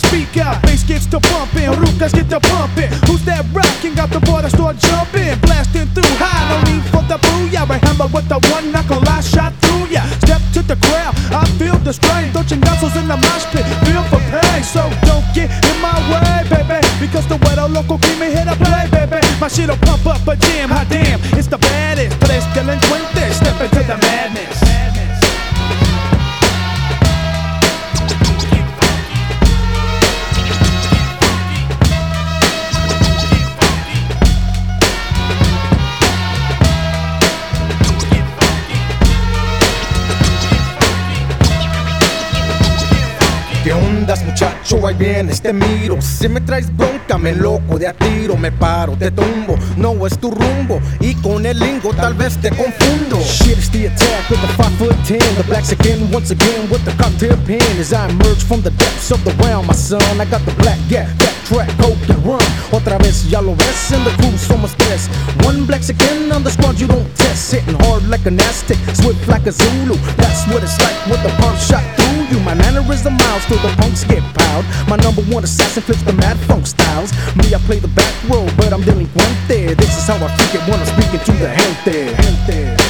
the speaker? Bass gets to bumping, Rukas get to pumping. Who's that rocking? Got the boy that start jumping, blasting through high. No need for the booyah. Right hammer with the one knuckle, I shot through ya. Step to the crowd, I feel the strain. Don't chingazos in the mosh pit, feel for pain. So don't get in my way, baby. Because the weather local keep me here to play, baby. My shit'll pump up a jam, hot damn. It's the baddest, tres delincuentes. ¿Qué ondas muchacho? Ahí vienes, te miro Si me traes bronca, me loco de a tiro Me paro, te tumbo, no es tu rumbo Y con el lingo tal vez te confundo Shit, it's the attack with the 5 foot 10. The Blaxican, once again with the cocktail pin. As I emerge from the depths of the realm, my son. I got the black gap, that track, hope and run. Otra vez, ya lo ves, in the crew somos tres. One Blaxican on the squad, you don't test. Hitting hard like an Aztec, swift like a Zulu. That's what it's like with the pump shot. Mannerism miles till the punks get piled. My number one assassin flips the mad funk styles. Me, I play the back row, but I'm delinquente. This is how I freak it when I'm speaking to the gente. gente. Guacha,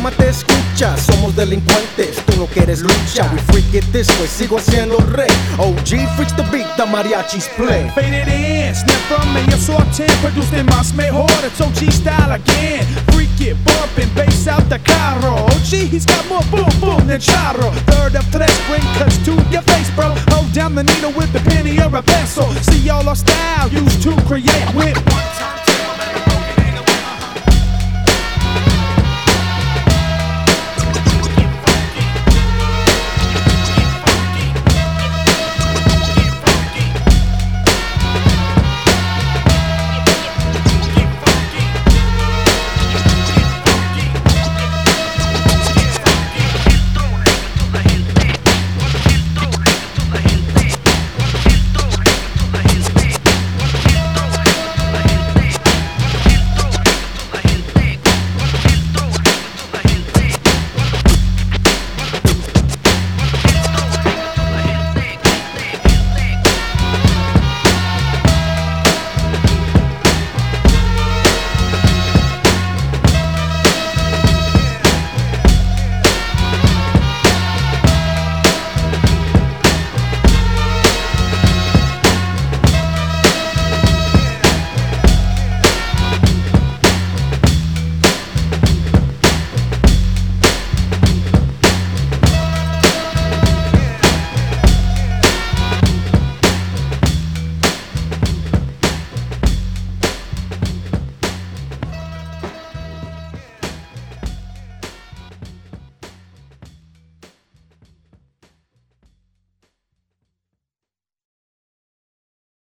trucha, cálmate, escucha Somos delincuentes, tú no quieres lucha We freak it this way, sigo siendo rey OG freaks the beat, the mariachis play Faded in, snap from me, yo so 10 produced in mejor. It's OG style again. Freak it, bumping, bass out the carro. OG, he's got more boom boom than charro. Third of tres, bring cuts to your face, bro. Hold down the needle with the penny or a pencil. See all our style used to create with